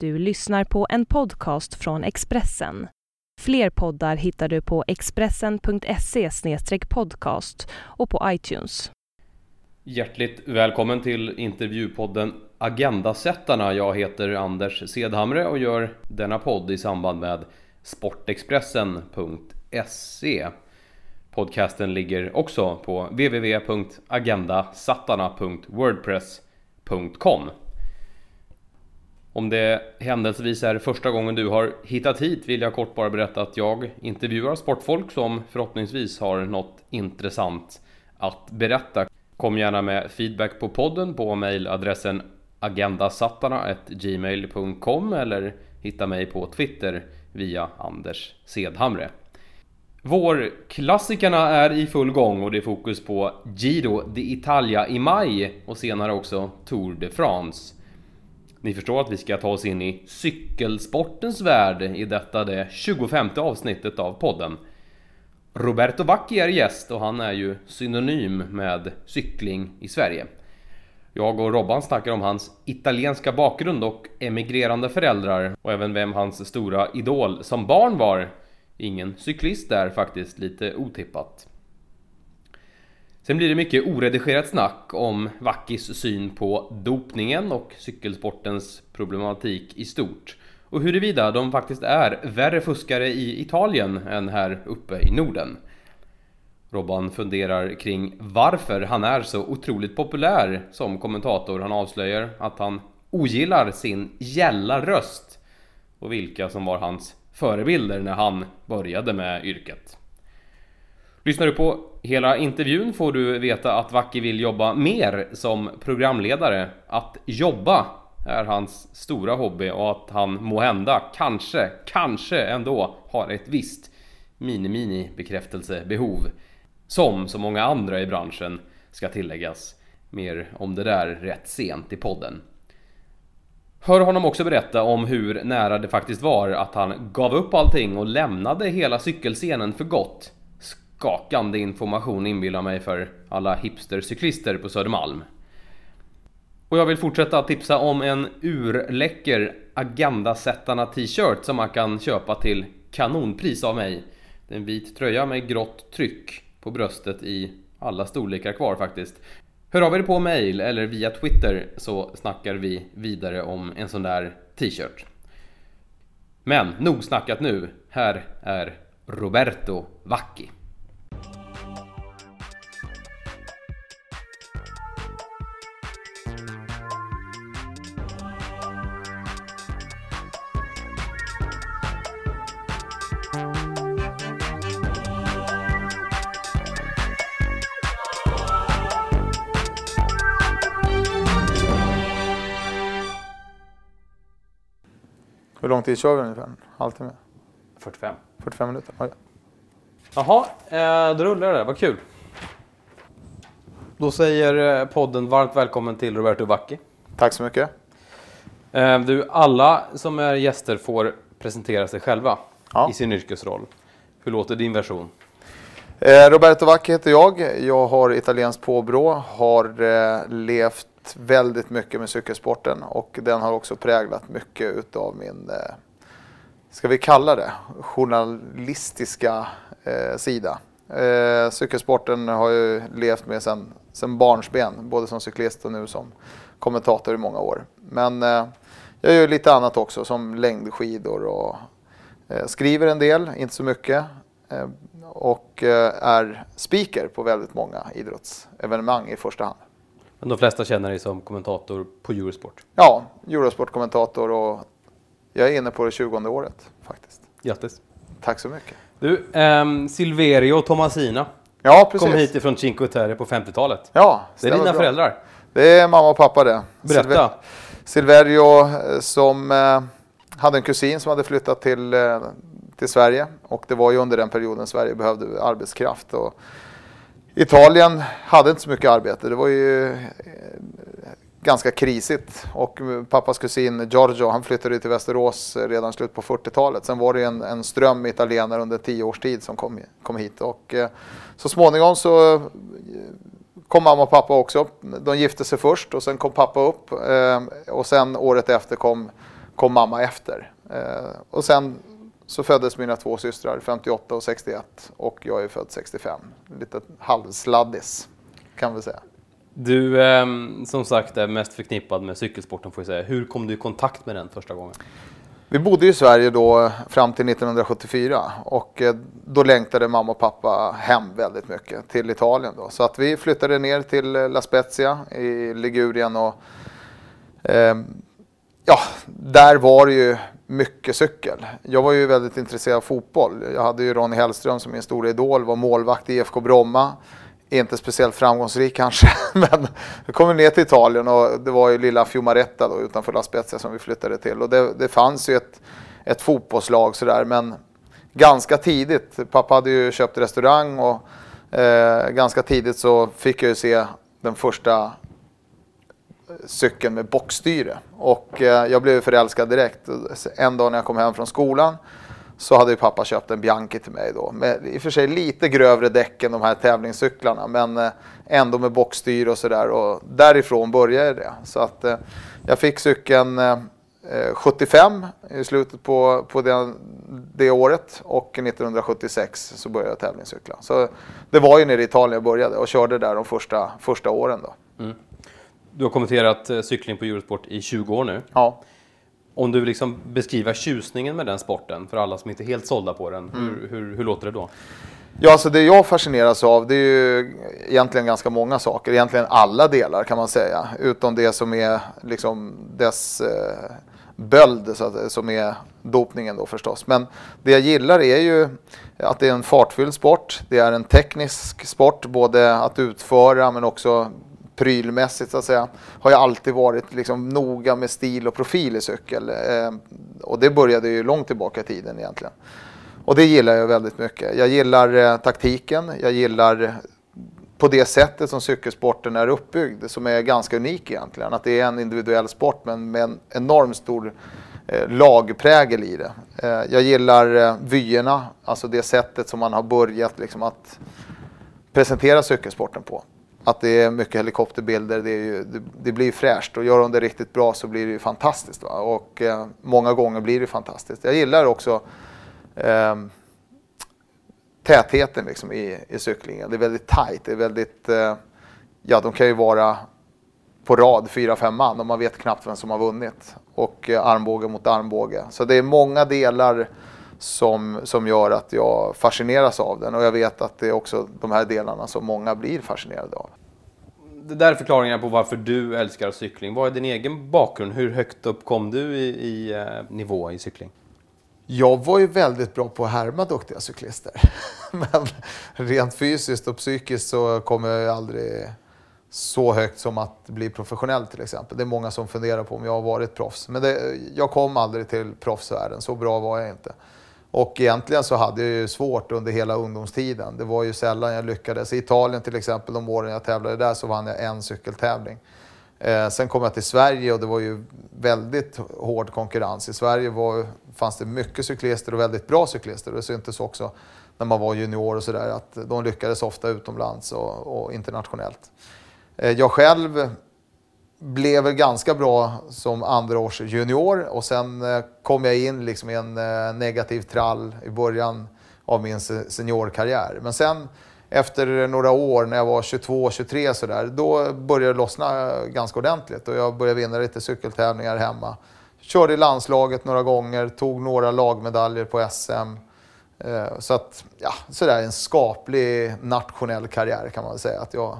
Du lyssnar på en podcast från Expressen. Fler poddar hittar du på expressen.se podcast och på iTunes. Hjärtligt välkommen till intervjupodden Agendasättarna. Jag heter Anders Sedhamre och gör denna podd i samband med sportexpressen.se. Podcasten ligger också på www.agendasattarna.wordpress.com. Om det händelsevis är första gången du har hittat hit vill jag kort bara berätta att jag intervjuar sportfolk som förhoppningsvis har något intressant att berätta. Kom gärna med feedback på podden på mejladressen agendasattarna.gmail.com eller hitta mig på Twitter via Anders Sedhamre. Vår klassikerna är i full gång och det är fokus på Giro d'Italia i maj och senare också Tour de France. Ni förstår att vi ska ta oss in i cykelsportens värld i detta det 25 avsnittet av podden. Roberto Vacchi är gäst och han är ju synonym med cykling i Sverige. Jag och Robban snackar om hans italienska bakgrund och emigrerande föräldrar och även vem hans stora idol som barn var. Ingen cyklist där faktiskt, lite otippat. Sen blir det mycket oredigerat snack om Vackis syn på dopningen och cykelsportens problematik i stort. Och huruvida de faktiskt är värre fuskare i Italien än här uppe i Norden. Robban funderar kring varför han är så otroligt populär som kommentator. Han avslöjar att han ogillar sin gälla röst och vilka som var hans förebilder när han började med yrket. Lyssnar du på hela intervjun får du veta att Vacki vill jobba mer som programledare. Att jobba är hans stora hobby och att han må hända, kanske, kanske ändå har ett visst mini-mini bekräftelsebehov. Som så många andra i branschen ska tilläggas. Mer om det där rätt sent i podden. Hör honom också berätta om hur nära det faktiskt var att han gav upp allting och lämnade hela cykelscenen för gott skakande information inbillar mig för alla hipstercyklister på Södermalm. Och jag vill fortsätta tipsa om en urläcker Agendasättarna t-shirt som man kan köpa till kanonpris av mig. Det är en vit tröja med grått tryck på bröstet i alla storlekar kvar faktiskt. Hör av er på mail eller via Twitter så snackar vi vidare om en sån där t-shirt. Men nog snackat nu. Här är Roberto Vacchi. Hur lång tid kör vi ungefär? En halvtimme? 45. 45 minuter? Oj. Jaha, eh, då rullar det. Vad kul. Då säger eh, podden varmt välkommen till Roberto Vacchi. Tack så mycket. Eh, du, alla som är gäster får presentera sig själva Ja. i sin yrkesroll. Hur låter din version? Roberto Vacchi heter jag. Jag har italienskt påbrå, har eh, väldigt mycket med cykelsporten och den har också präglat mycket utav min, eh, ska vi kalla det, journalistiska eh, sida. Eh, cykelsporten har jag levt med sedan sen barnsben, både som cyklist och nu som kommentator i många år. Men eh, jag gör lite annat också, som längdskidor och eh, skriver en del, inte så mycket. Eh, och eh, är speaker på väldigt många idrottsevenemang i första hand. Men de flesta känner dig som kommentator på Eurosport. Ja, Eurosport-kommentator och jag är inne på det 20 året faktiskt. Grattis! Tack så mycket. Du, ehm, Silverio Tomasina Ja, precis. kom hit ifrån Cinque Terre på 50-talet. Ja, Det är dina bra. föräldrar. Det är mamma och pappa det. Berätta. Silver- Silverio eh, som eh, hade en kusin som hade flyttat till, eh, till Sverige och det var ju under den perioden Sverige behövde arbetskraft. Och Italien hade inte så mycket arbete. Det var ju eh, ganska krisigt och eh, pappas kusin Giorgio han flyttade till Västerås eh, redan slut på 40-talet. Sen var det en, en ström italienare under tio års tid som kom, kom hit och eh, så småningom så kom mamma och pappa också. De gifte sig först och sen kom pappa upp eh, och sen året efter kom, kom mamma efter. Eh, och sen så föddes mina två systrar 58 och 61 och jag är född 65. Lite halvsladdis kan vi säga. Du eh, som sagt är mest förknippad med cykelsporten får jag säga. Hur kom du i kontakt med den första gången? Vi bodde i Sverige då fram till 1974 och eh, då längtade mamma och pappa hem väldigt mycket till Italien. Då. Så att vi flyttade ner till eh, La Spezia i Ligurien och eh, ja, där var det ju mycket cykel. Jag var ju väldigt intresserad av fotboll. Jag hade ju Ronny Hellström som min stora idol, var målvakt i IFK Bromma inte speciellt framgångsrik kanske, men jag kom ner till Italien och det var ju lilla Fiumaretta då utanför La Spezia som vi flyttade till och det, det fanns ju ett, ett fotbollslag sådär men ganska tidigt, pappa hade ju köpt restaurang och eh, ganska tidigt så fick jag ju se den första cykeln med bockstyre och eh, jag blev förälskad direkt. En dag när jag kom hem från skolan så hade ju pappa köpt en Bianchi till mig då. Med i och för sig lite grövre däck än de här tävlingscyklarna men eh, ändå med bockstyre och sådär och därifrån började det. Så att eh, jag fick cykeln eh, eh, 75 i slutet på, på det, det året och 1976 så började jag tävlingscykla. Så det var ju nere i Italien jag började och körde där de första, första åren då. Mm. Du har kommenterat cykling på Eurosport i 20 år nu. Ja. Om du vill liksom beskriva tjusningen med den sporten för alla som inte är helt sålda på den, mm. hur, hur, hur, låter det då? Ja, alltså det jag fascineras av det är ju egentligen ganska många saker, egentligen alla delar kan man säga, utom det som är liksom dess eh, böld, så som är dopningen då förstås. Men det jag gillar är ju att det är en fartfylld sport, det är en teknisk sport, både att utföra men också prylmässigt så att säga, har jag alltid varit liksom noga med stil och profil i cykel. Eh, och det började ju långt tillbaka i tiden egentligen. Och det gillar jag väldigt mycket. Jag gillar eh, taktiken, jag gillar på det sättet som cykelsporten är uppbyggd, som är ganska unik egentligen. Att det är en individuell sport men med en enormt stor eh, lagprägel i det. Eh, jag gillar eh, vyerna, alltså det sättet som man har börjat liksom att presentera cykelsporten på att det är mycket helikopterbilder, det, ju, det, det, blir fräscht och gör de det riktigt bra så blir det ju fantastiskt. Va? Och eh, många gånger blir det fantastiskt. Jag gillar också eh, tätheten liksom i, i cyklingen. Det är väldigt tajt. det är väldigt, eh, ja de kan ju vara på rad, fyra, fem man och man vet knappt vem som har vunnit. Och eh, armbåge mot armbåge. Så det är många delar som, som gör att jag fascineras av den och jag vet att det är också de här delarna som många blir fascinerade av. Det där är förklaringen på varför du älskar cykling. Vad är din egen bakgrund? Hur högt upp kom du i, i eh, nivå i cykling? Jag var ju väldigt bra på att härma duktiga cyklister. Men rent fysiskt och psykiskt så kom jag aldrig så högt som att bli professionell till exempel. Det är många som funderar på om jag har varit proffs. Men det, jag kom aldrig till proffsvärlden, så bra var jag inte. Och egentligen så hade jag ju svårt under hela ungdomstiden. Det var ju sällan jag lyckades. I Italien till exempel, de åren jag tävlade där, så vann jag en cykeltävling. Eh, sen kom jag till Sverige och det var ju väldigt hård konkurrens. I Sverige var, fanns det mycket cyklister och väldigt bra cyklister. Det syntes också när man var junior och sådär att de lyckades ofta utomlands och, och internationellt. Eh, jag själv blev väl ganska bra som andra års junior och sen eh, kom jag in liksom i en eh, negativ trall i början av min seniorkarriär. Men sen efter några år när jag var 22-23 sådär, då började det lossna eh, ganska ordentligt och jag började vinna lite cykeltävlingar hemma. Körde i landslaget några gånger, tog några lagmedaljer på SM. Så att, ja, sådär en skaplig nationell karriär kan man väl säga att jag,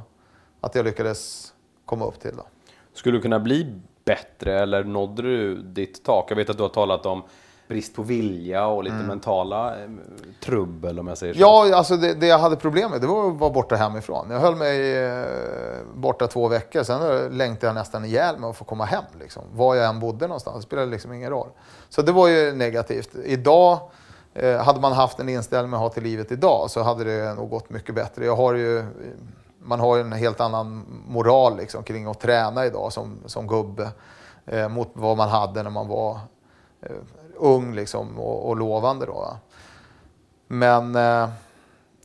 att jag lyckades komma upp till. Då. Skulle du kunna bli bättre eller nådde du ditt tak? Jag vet att du har talat om brist på vilja och lite mm. mentala eh, trubbel om jag säger så. Ja, alltså det, det, jag hade problem med det var att vara borta hemifrån. Jag höll mig eh, borta två veckor, sen längtade jag nästan ihjäl med att få komma hem. Liksom. Var jag än bodde någonstans, det spelade liksom ingen roll. Så det var ju negativt. Idag, eh, hade man haft en inställning med att ha till livet idag så hade det nog gått mycket bättre. Jag har ju man har ju en helt annan moral liksom, kring att träna idag som, som gubbe eh, mot vad man hade när man var eh, ung liksom, och, och lovande. Då. Men eh,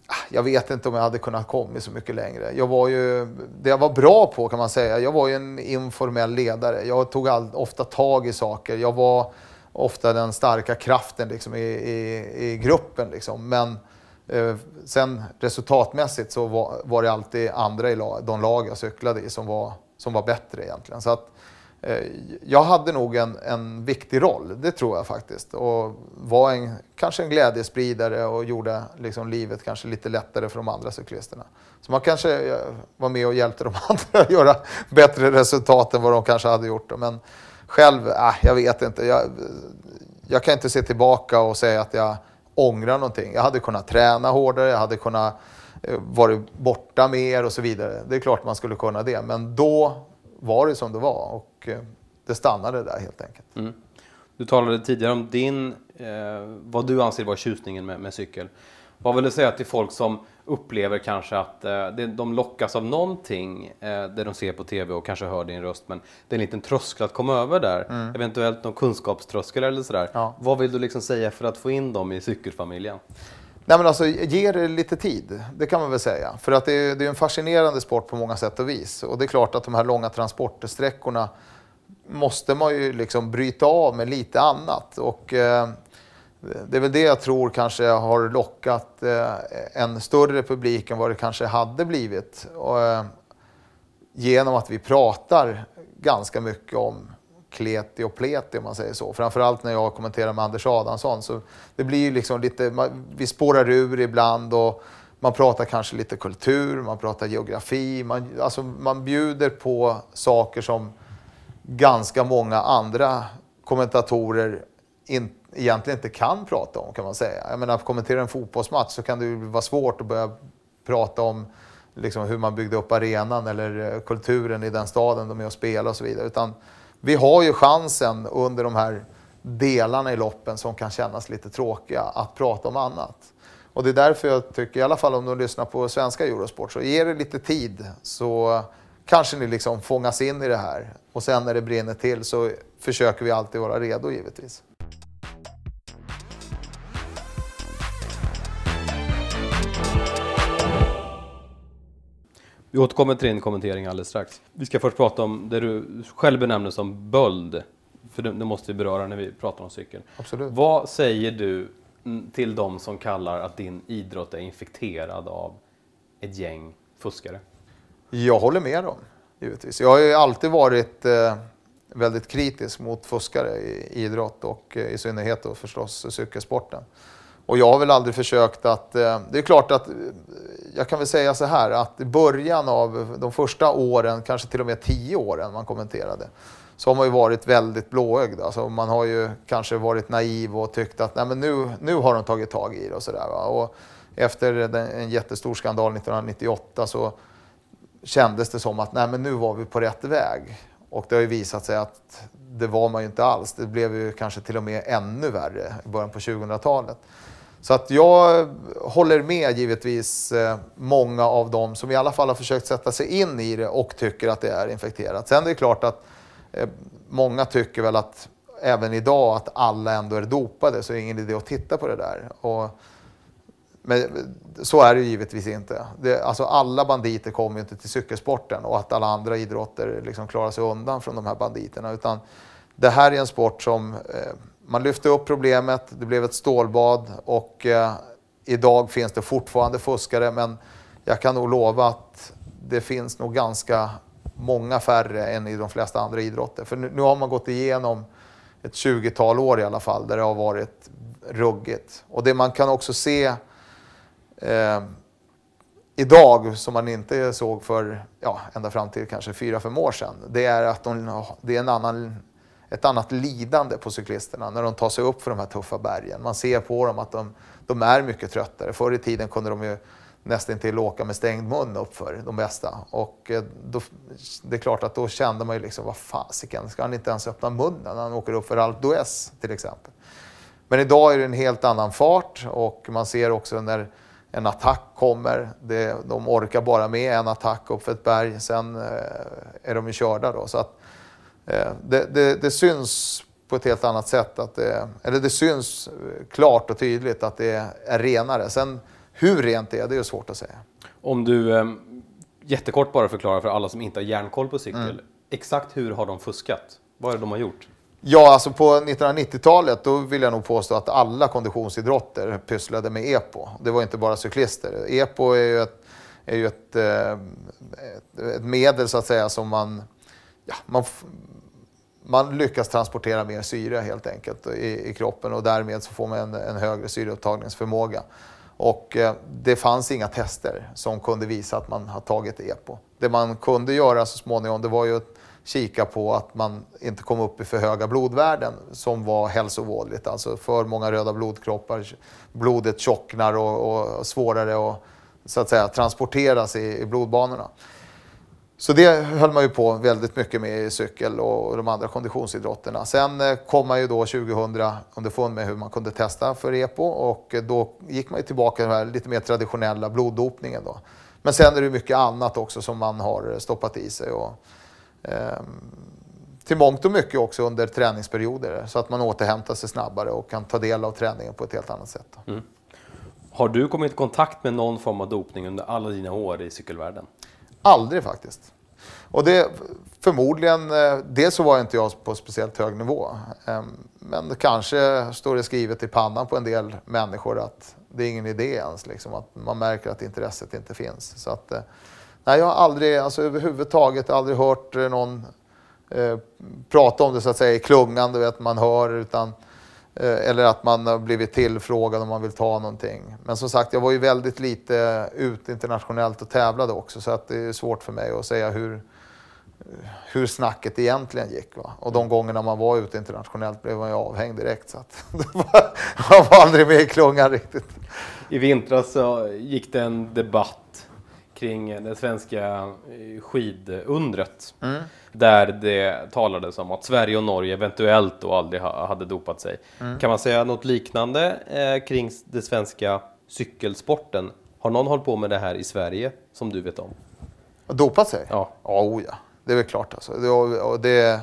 ah, jag vet inte om jag hade kunnat komma så mycket längre. Jag var ju, det jag var bra på kan man säga, jag var ju en informell ledare. Jag tog all, ofta tag i saker. Jag var ofta den starka kraften liksom, i, i, i gruppen. Liksom. Men eh, Eh, sen resultatmässigt så var, var, det alltid andra i lag, de lag jag cyklade i som var, som var bättre egentligen. Så att, Eh, jag hade nog en, en viktig roll, det tror jag faktiskt. Och var en, kanske en glädjespridare och gjorde liksom livet kanske lite lättare för de andra cyklisterna. Så man kanske eh, var med och hjälpte de andra att göra bättre resultat än vad de kanske hade gjort. Men själv, äh, jag vet inte. Jag, jag kan inte se tillbaka och säga att jag ångra någonting. Jag hade kunnat träna hårdare, jag hade kunnat vara varit borta mer och så vidare. Det är klart man skulle kunna det, men då var det som det var och eh, det stannade där helt enkelt. Mm. Du talade tidigare om din, eh, vad du anser vara tjusningen med, med, cykel. Vad vill du säga till folk som upplever kanske att eh, de lockas av någonting eh, det de ser på TV och kanske hör din röst men det är en liten tröskel att komma över där. Mm. Eventuellt någon kunskapströskel eller sådär. Ja. Vad vill du liksom säga för att få in dem i cykelfamiljen? Nej, men alltså, ge det lite tid, det kan man väl säga. För att det är, det är en fascinerande sport på många sätt och vis. Och det är klart att de här långa transportsträckorna måste man ju liksom bryta av med lite annat. Och, eh, det är väl det jag tror kanske har lockat eh, en större publik än vad det kanske hade blivit. Och, eh, genom att vi pratar ganska mycket om kleti och pleti om man säger så. Framförallt när jag kommenterar med Anders Adamsson. Så det blir ju liksom lite, vi spårar ur ibland och man pratar kanske lite kultur, man pratar geografi. Man, alltså man bjuder på saker som ganska många andra kommentatorer inte egentligen inte kan prata om kan man säga. Jag menar, kommentera en fotbollsmatch så kan det ju vara svårt att börja prata om liksom, hur man byggde upp arenan eller eh, kulturen i den staden de är och spelar och så vidare. Utan vi har ju chansen under de här delarna i loppen som kan kännas lite tråkiga att prata om annat. Och det är därför jag tycker, i alla fall om du lyssnar på svenska Eurosport, så ge det lite tid så kanske ni liksom fångas in i det här. Och sen när det brinner till så försöker vi alltid vara redo givetvis. Vi återkommer till din kommentering alldeles strax. Vi ska först prata om det du själv benämner som böld. För det, det måste vi beröra när vi pratar om cykeln. Absolut. Vad säger du till de som kallar att din idrott är infekterad av ett gäng fuskare? Jag håller med dem, givetvis. Jag har ju alltid varit eh, väldigt kritisk mot fuskare i idrott och eh, i synnerhet då förstås cykelsporten. Och jag har väl aldrig försökt att... Eh, det är klart att... Eh, jag kan väl säga så här att i början av de första åren, kanske till och med tio åren man kommenterade, så har man ju varit väldigt blåögd. Alltså man har ju kanske varit naiv och tyckt att Nej, men nu, nu har de tagit tag i det och sådär. Och efter en jättestor skandal 1998 så kändes det som att Nej, men nu var vi på rätt väg. Och det har ju visat sig att det var man ju inte alls. Det blev ju kanske till och med ännu värre i början på 2000-talet. Så att jag håller med givetvis eh, många av dem som i alla fall har försökt sätta sig in i det och tycker att det är infekterat. Sen är det klart att eh, många tycker väl att även idag att alla ändå är dopade så är det ingen idé att titta på det där. Och, men så är det givetvis inte. Det, alltså alla banditer kommer ju inte till cykelsporten och att alla andra idrotter liksom klarar sig undan från de här banditerna. Utan det här är en sport som eh, man lyfte upp problemet, det blev ett stålbad och eh, idag finns det fortfarande fuskare men jag kan nog lova att det finns nog ganska många färre än i de flesta andra idrotter. För nu, nu har man gått igenom ett 20-tal år i alla fall där det har varit ruggigt. Och det man kan också se eh, idag som man inte såg för ja, ända fram till kanske 4-5 år sedan. Det är att de, det är en annan ett annat lidande på cyklisterna när de tar sig upp för de här tuffa bergen. Man ser på dem att de, de är mycket tröttare. Förr i tiden kunde de ju nästan till åka med stängd mun uppför de bästa. Och eh, då, det är klart att då kände man ju liksom, vad fasiken, ska han inte ens öppna munnen när han åker upp för Alpe d'Huez till exempel. Men idag är det en helt annan fart och man ser också när en attack kommer, det, de orkar bara med en attack upp för ett berg, sen eh, är de ju körda då. Så att det, det, det, syns på ett helt annat sätt, att det, eller det syns klart och tydligt att det är renare. Sen Hur rent det är, det är svårt att säga. Om du eh, jättekort bara förklarar för alla som inte har järnkoll på cykel. Mm. Exakt hur har de fuskat? Vad är det de har gjort? Ja, alltså på 1990-talet då vill jag nog påstå att alla konditionsidrotter pysslade med EPO. Det var inte bara cyklister. EPO är ju ett, är ju ett, eh, ett medel så att säga som man, ja, man, man lyckas transportera mer syre helt enkelt i, i kroppen och därmed så får man en, en högre syreupptagningsförmåga. Och eh, det fanns inga tester som kunde visa att man har tagit EPO. Det man kunde göra så småningom det var ju att kika på att man inte kom upp i för höga blodvärden som var hälsovådligt. Alltså för många röda blodkroppar, blodet tjocknar och, och svårare att, så att säga, transporteras i, i blodbanorna. Så det höll man ju på väldigt mycket med i cykel och de andra konditionsidrotterna. Sen eh, kom man ju då 2000 underfund med hur man kunde testa för EPO och eh, då gick man ju tillbaka till den här lite mer traditionella bloddopningen. Då. Men sen är det mycket annat också som man har stoppat i sig. Och, eh, till mångt och mycket också under träningsperioder så att man återhämtar sig snabbare och kan ta del av träningen på ett helt annat sätt. Mm. Har du kommit i kontakt med någon form av dopning under alla dina år i cykelvärlden? Aldrig faktiskt. Och det förmodligen, eh, dels så var inte jag på speciellt hög nivå. Eh, men kanske står det skrivet i pannan på en del människor att det är ingen idé ens. Liksom, att man märker att intresset inte finns. Så att, eh, nej, jag har aldrig, alltså överhuvudtaget aldrig hört någon eh, prata om det så att säga i klungan, du vet, man hör. utan eller att man har blivit tillfrågad om man vill ta någonting. Men som sagt, jag var ju väldigt lite ute internationellt och tävlade också så att det är svårt för mig att säga hur, hur snacket egentligen gick. Va? Och de gångerna man var ute internationellt blev man ju avhängd direkt. Så att man var aldrig med i klungan riktigt. I vintras så gick det en debatt kring det svenska eh, skidundret. Mm. Där det talades om att Sverige och Norge eventuellt då aldrig hade dopat sig. Mm. Kan man säga något liknande eh, kring den svenska cykelsporten? Har någon hållit på med det här i Sverige som du vet om? Dopat sig? Ja. Ja, oh ja. Det är väl klart alltså. Det, det,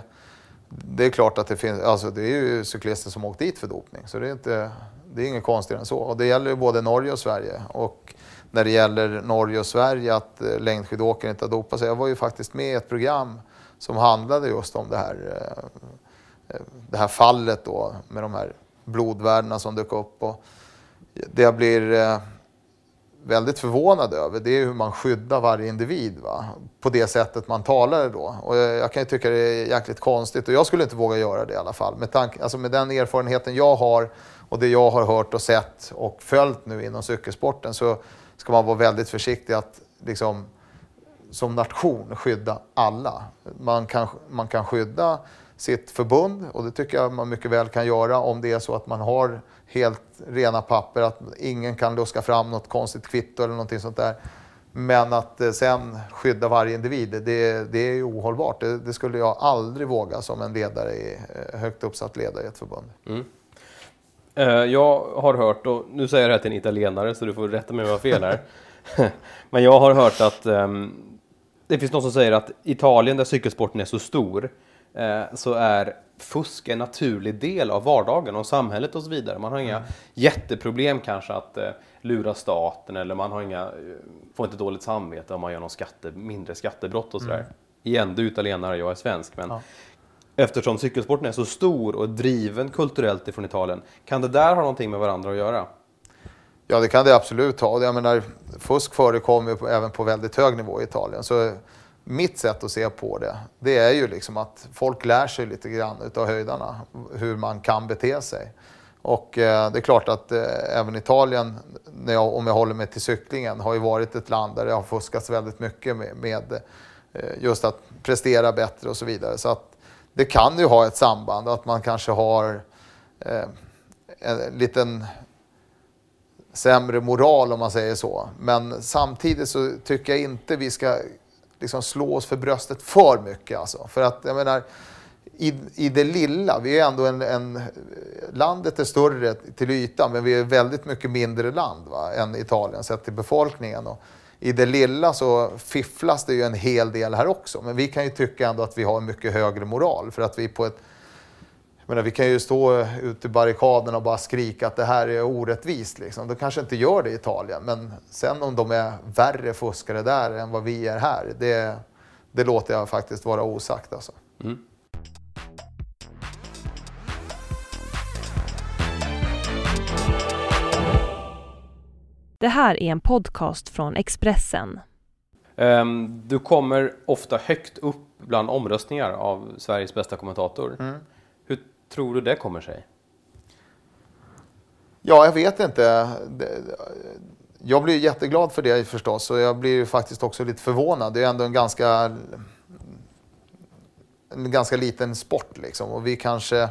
det är klart att det finns, alltså det är ju cyklister som åkt dit för dopning. Så det är, inte, det är inget konstigare än så. Och det gäller ju både Norge och Sverige. Och när det gäller Norge och Sverige att eh, längdskidåkare inte har dopat sig. Jag var ju faktiskt med i ett program som handlade just om det här, eh, eh, det här fallet då med de här blodvärdena som dök upp. Och det jag blir väldigt förvånad över det är hur man skyddar varje individ va? på det sättet man talar då. Och jag kan ju tycka det är jäkligt konstigt och jag skulle inte våga göra det i alla fall. Med, tanke, alltså med den erfarenheten jag har och det jag har hört och sett och följt nu inom cykelsporten så ska man vara väldigt försiktig att liksom som nation skydda alla. Man kan, man kan skydda sitt förbund och det tycker jag man mycket väl kan göra om det är så att man har helt rena papper, att ingen kan luska fram något konstigt kvitto eller någonting sånt där. Men att eh, sen skydda varje individ, det, det är ju ohållbart. Det, det, skulle jag aldrig våga som en ledare i, eh, högt uppsatt ledare i ett förbund. Mm. Eh, jag har hört, och nu säger jag det här till en italienare så du får rätta mig om jag har fel här. Men jag har hört att um, det finns någon som säger att Italien, där cykelsporten är så stor, eh, så är fusk en naturlig del av vardagen och samhället och så vidare. Man har inga mm. jätteproblem kanske att eh, lura staten eller man har inga, eh, får inte dåligt samvete om man gör någon skatte, mindre skattebrott och sådär. Mm. Igen, du är italienare, jag är svensk. Men ja. Eftersom cykelsporten är så stor och driven kulturellt ifrån Italien, kan det där ha någonting med varandra att göra? Ja, det kan det absolut ha. Jag menar, fusk förekommer även på väldigt hög nivå i Italien. Så mitt sätt att se på det, det är ju liksom att folk lär sig lite grann utav höjdarna, hur man kan bete sig. Och eh, det är klart att eh, även Italien, när jag, om jag håller mig till cyklingen, har ju varit ett land där det har fuskats väldigt mycket med, med eh, just att prestera bättre och så vidare. Så att det kan ju ha ett samband, att man kanske har eh, en liten sämre moral om man säger så. Men samtidigt så tycker jag inte vi ska liksom slå oss för bröstet för mycket. Alltså. För att jag menar, i, i det lilla, vi är ändå en, en, landet är större till ytan men vi är väldigt mycket mindre land va, än Italien sett till befolkningen. Och i det lilla så fifflas det ju en hel del här också men vi kan ju tycka ändå att vi har en mycket högre moral för att vi på ett menar, vi kan ju stå ute i barrikaderna och bara skrika att det här är orättvist. Liksom. De kanske inte gör det i Italien, men sen om de är värre fuskare där än vad vi är här, det, det låter jag faktiskt vara osagt. Alltså. Mm. Det här är en podcast från Expressen. Um, du kommer ofta högt upp bland omröstningar av Sveriges bästa kommentator. Mm. Hur tror du det kommer sig? Ja, jag vet inte. Jag blir jätteglad för det förstås och jag blir faktiskt också lite förvånad. Det är ändå en ganska, en ganska liten sport liksom och vi kanske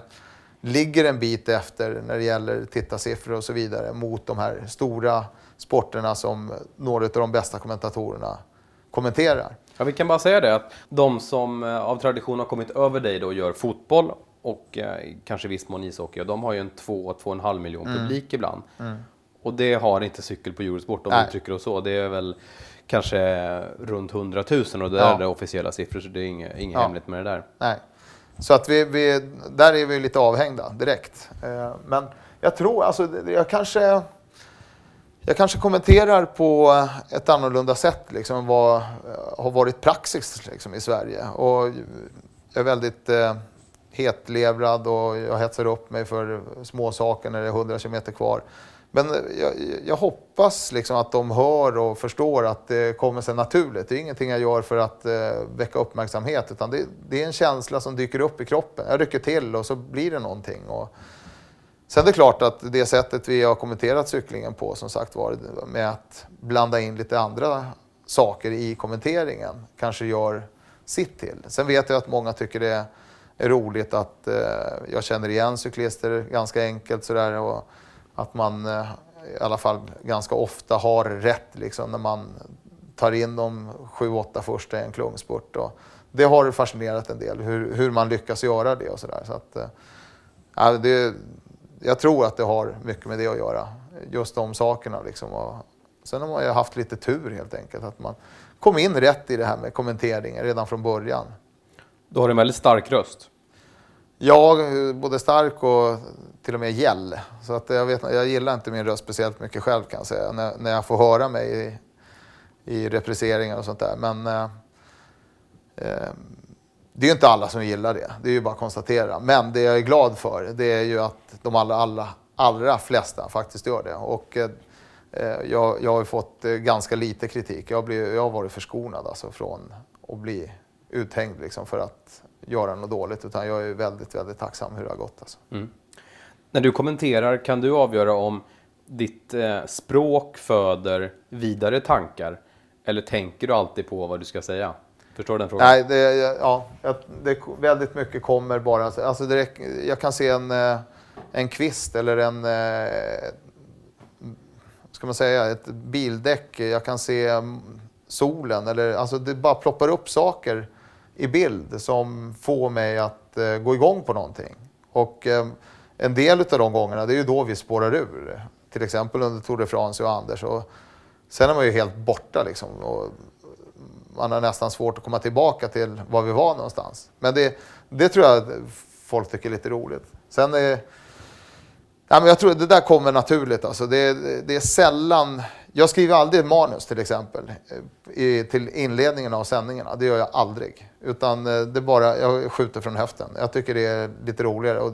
ligger en bit efter när det gäller tittarsiffror och så vidare mot de här stora sporterna som några av de bästa kommentatorerna kommenterar. Ja, vi kan bara säga det att de som eh, av tradition har kommit över dig då gör fotboll och eh, kanske viss mån ishockey och de har ju en 2-2,5 miljon mm. publik ibland. Mm. Och det har inte cykel på Eurosport om Nej. uttrycker och så. Det är väl kanske runt 100 000 och det ja. är det officiella siffror så det är inget, inget ja. hemligt med det där. Nej. Så att vi, vi, där är vi lite avhängda direkt. Eh, men jag tror, alltså jag kanske jag kanske kommenterar på ett annorlunda sätt liksom, än vad eh, har varit praxis liksom, i Sverige. Och jag är väldigt eh, hetlevrad och jag hetsar upp mig för småsaker när det är 100 km kvar. Men eh, jag, jag hoppas liksom att de hör och förstår att det kommer sig naturligt. Det är ingenting jag gör för att eh, väcka uppmärksamhet utan det, det, är en känsla som dyker upp i kroppen. Jag rycker till och så blir det någonting. Och, Sen är det klart att det sättet vi har kommenterat cyklingen på, som sagt var, med att blanda in lite andra saker i kommenteringen, kanske gör sitt till. Sen vet jag att många tycker det är roligt att eh, jag känner igen cyklister ganska enkelt sådär och att man eh, i alla fall ganska ofta har rätt liksom, när man tar in de sju, åtta första i en klungspurt. Och det har fascinerat en del, hur, hur man lyckas göra det och sådär. Så att, eh, det, jag tror att det har mycket med det att göra. Just de sakerna. Liksom. Och sen har man ju haft lite tur helt enkelt. Att man kom in rätt i det här med kommenteringen redan från början. Du har en väldigt stark röst. Ja, både stark och till och med gäll. Så att jag, vet, jag gillar inte min röst speciellt mycket själv kan jag säga. När, när jag får höra mig i, i repriseringar och sånt där. Men eh, eh, det är ju inte alla som gillar det, det är ju bara att konstatera. Men det jag är glad för, det är ju att de allra, allra, allra flesta faktiskt gör det. Och eh, eh jag, jag har fått eh, ganska lite kritik. Jag, blir, jag har varit förskonad alltså från att bli uthängd liksom för att göra något dåligt. Utan jag är väldigt, väldigt tacksam hur det har gått. Alltså. Mm. När du kommenterar, kan du avgöra om ditt eh, språk föder vidare tankar? Eller tänker du alltid på vad du ska säga? Förstår du den frågan? Nej, det, ja, det, väldigt mycket kommer bara... Alltså det, jag kan se en, eh, en kvist eller en... Eh, ska man säga? Ett bildäck. Jag kan se mm, solen. Eller, alltså det bara ploppar upp saker i bild som får mig att eh, gå igång på någonting. Och en del av de gångerna, det är ju då vi spårar ur. Till exempel under Tour de France och Anders. Och sen är man ju helt borta liksom. Och man har nästan svårt att komma tillbaka till var vi var någonstans. Men det, det tror jag folk tycker är lite roligt. Sen är, ja, men jag tror det där kommer naturligt. Alltså det, det är sällan... Jag skriver aldrig manus till exempel i, till inledningen av sändningarna. Det gör jag aldrig. Utan eh, det bara, jag skjuter från höften. Jag tycker det är lite roligare och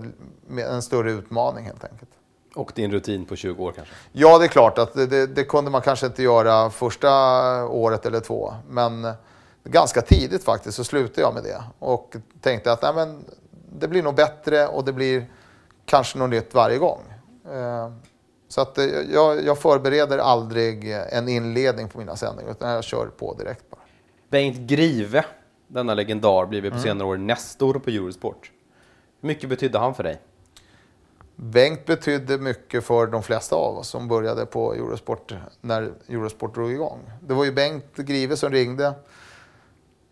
en större utmaning helt enkelt. Och din rutin på 20 år kanske? Ja, det är klart att det, det, det, kunde man kanske inte göra första året eller två. Men ganska tidigt faktiskt så slutade jag med det och tänkte att nej, men, det blir nog bättre och det blir kanske något nytt varje gång. Eh, så att eh, jag, jag förbereder aldrig en inledning på mina sändningar utan jag kör på direkt bara. Bengt Grive, denna legendar, blivit på mm. senare år Nestor på Eurosport. Hur mycket betydde han för dig? Bengt betydde mycket för de flesta av oss som började på Eurosport när Eurosport drog igång. Det var ju Bengt Grive som ringde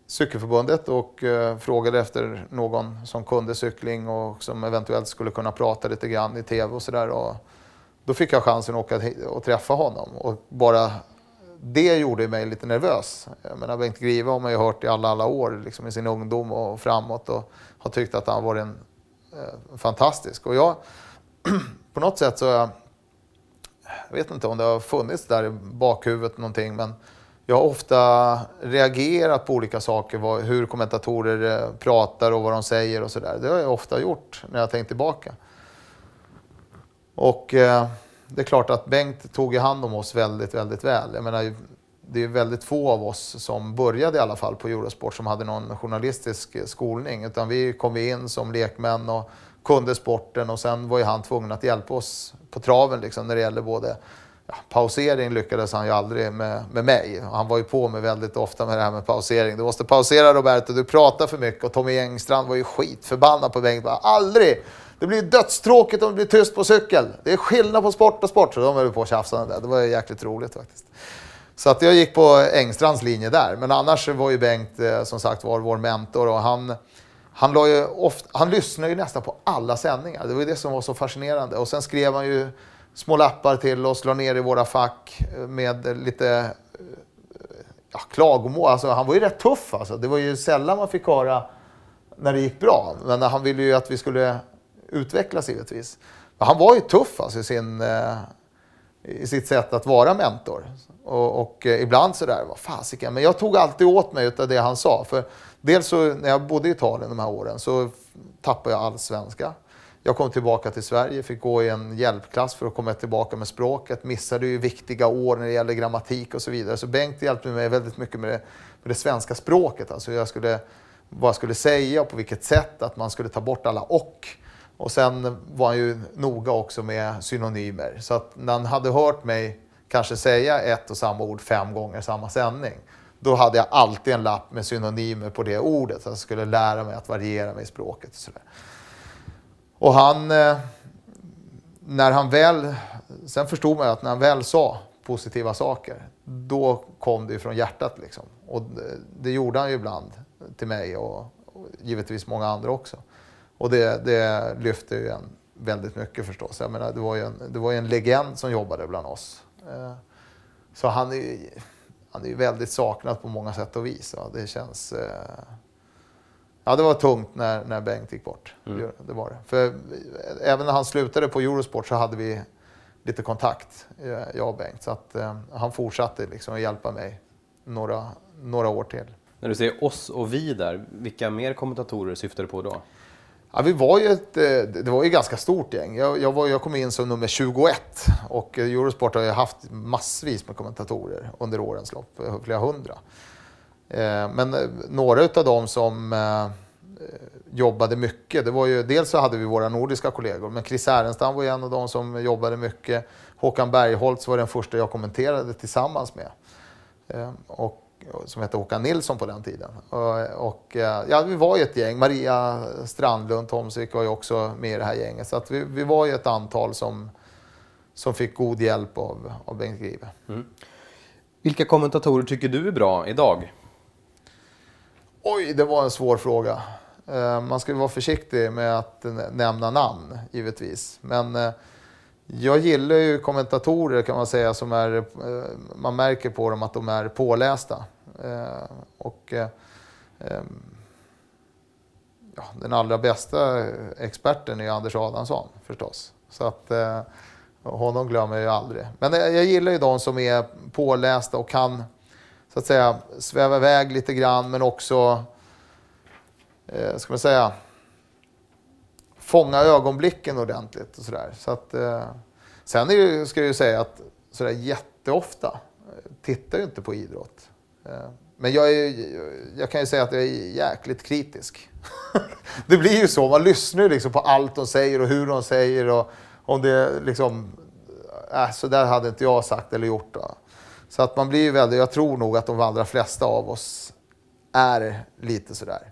Cykelförbundet och eh, frågade efter någon som kunde cykling och som eventuellt skulle kunna prata lite grann i tv och sådär. Då fick jag chansen att åka och träffa honom och bara det gjorde mig lite nervös. Jag menar, Bengt Grive har man ju hört i alla, alla år, liksom i sin ungdom och framåt och har tyckt att han var en eh, fantastisk. Och jag, på något sätt så, jag vet inte om det har funnits där i bakhuvudet någonting, men jag har ofta reagerat på olika saker, vad, hur kommentatorer eh, pratar och vad de säger och sådär. Det har jag ofta gjort när jag tänkt tillbaka. Och eh, det är klart att Bengt tog hand om oss väldigt, väldigt väl. Jag menar, det är väldigt få av oss som började i alla fall på Eurosport som hade någon journalistisk eh, skolning. Utan vi kom in som lekmän och kunde sporten och sen var ju han tvungen att hjälpa oss på traven liksom, när det gäller både ja, pausering lyckades han ju aldrig med, med mig. Han var ju på mig väldigt ofta med det här med pausering. Du måste pausera Roberto, du pratar för mycket. Och Tommy Engstrand var ju skitförbannad på Bengt. Aldrig! Det blir dödstråkigt om det blir tyst på cykel. Det är skillnad på sport och sport. Så de höll på och tjafsade. där. Det var jäkligt roligt faktiskt. Så att jag gick på Engstrands linje där. Men annars var ju Bengt eh, som sagt var vår mentor och han, han, la ju ofta, han lyssnade ju nästan på alla sändningar. Det var ju det som var så fascinerande. Och sen skrev han ju små lappar till oss, la ner i våra fack eh, med lite eh, ja, klagomål. Alltså, han var ju rätt tuff alltså. Det var ju sällan man fick höra när det gick bra. Men han ville ju att vi skulle utvecklas givetvis. Men han var ju tuff alltså, i, sin, eh, i sitt sätt att vara mentor. Och, och ibland sådär, vad fasiken. Men jag tog alltid åt mig av det han sa. För dels så när jag bodde i Italien de här åren så tappade jag all svenska. Jag kom tillbaka till Sverige, fick gå i en hjälpklass för att komma tillbaka med språket. Missade ju viktiga år när det gäller grammatik och så vidare. Så Bengt hjälpte mig väldigt mycket med det, med det svenska språket. Alltså jag skulle, vad jag skulle säga och på vilket sätt. Att man skulle ta bort alla och. Och sen var han ju noga också med synonymer. Så att när han hade hört mig kanske säga ett och samma ord fem gånger samma sändning. Då hade jag alltid en lapp med synonymer på det ordet. Så jag skulle lära mig att variera mig i språket. Och, sådär. och han, eh, när han väl, sen förstod man att när han väl sa positiva saker, då kom det från hjärtat. Liksom. Och det, gjorde han ju ibland till mig och, och givetvis många andra också. Och det, det lyfte ju en väldigt mycket förstås. Jag menar, det var ju en, det var en legend som jobbade bland oss. Eh, så han är, han är väldigt saknad på många sätt och vis. Ja. Det känns... Eh, ja, det var tungt när, när Bengt gick bort. Mm. Det var det. För även när han slutade på Eurosport så hade vi lite kontakt, jag och Bengt. Så att, eh, han fortsatte liksom att hjälpa mig några, några år till. När du säger oss och vi där, vilka mer kommentatorer syftar du på då? Ja, vi var ju ett, eh, det var ju ett ganska stort gäng. Jag, jag, var, jag kom in som nummer 21 och Eurosport har ju haft massvis med kommentatorer under årens lopp, eh, flera hundra. Eh, men några av dem som jobbade mycket, det var ju, dels så hade vi våra nordiska kollegor, men Chris Härenstam var ju en av dem som jobbade mycket. Håkan Bergholtz var den första jag kommenterade tillsammans med. Och som hette Håkan Nilsson på den tiden. Och, och, eh, ja, vi var ju ett gäng. Maria Strandlund Tomsvik var ju också med i det här gänget. Så att vi, vi var ju ett antal som, som fick god hjälp av, av Bengt Grive. Mm. Vilka kommentatorer tycker du är bra idag? Oj, det var en svår fråga. Eh, man ska vara försiktig med att nämna namn, givetvis. Men eh, jag gillar ju kommentatorer kan man säga som är, eh, man märker på dem att de är pålästa. Eh, och eh, ehm, ja, den allra bästa experten är Anders Adamsson förstås. Så att honom glömmer jag ju aldrig. Men jag gillar ju de som är pålästa och kan så att säga sväva iväg lite grann men också, ska man säga, fånga ögonblicken ordentligt och sådär. Så att, eh, sen är det, ska jag ju säga att sådär jätteofta eh, tittar jag inte på idrott. Eh, men jag, är, jag kan ju säga att jag är jäkligt kritisk. det blir ju så, man lyssnar ju liksom på allt de säger och hur de säger och om det liksom, äh, så där hade inte jag sagt eller gjort. Då. Så att man blir ju väldigt, jag tror nog att de allra flesta av oss är lite sådär.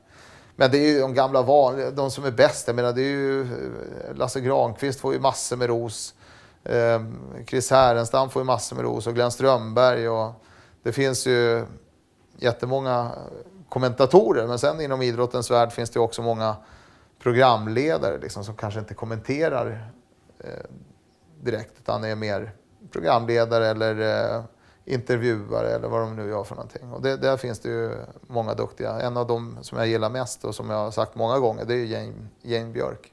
Men det är ju de gamla vanliga, de som är bäst. Jag menar, det är ju eh, Lasse Granqvist får ju massor med ros. Eh, Chris Härenstam får ju massor med ros och Glenn Strömberg. Och det finns ju jättemånga kommentatorer. Men sen inom idrottens värld finns det också många programledare liksom, som kanske inte kommenterar eh, direkt utan är mer programledare eller eh, intervjuare eller vad de nu gör för någonting. Och det, där finns det ju många duktiga. En av dem som jag gillar mest och som jag har sagt många gånger, det är Jane, Jane Björk.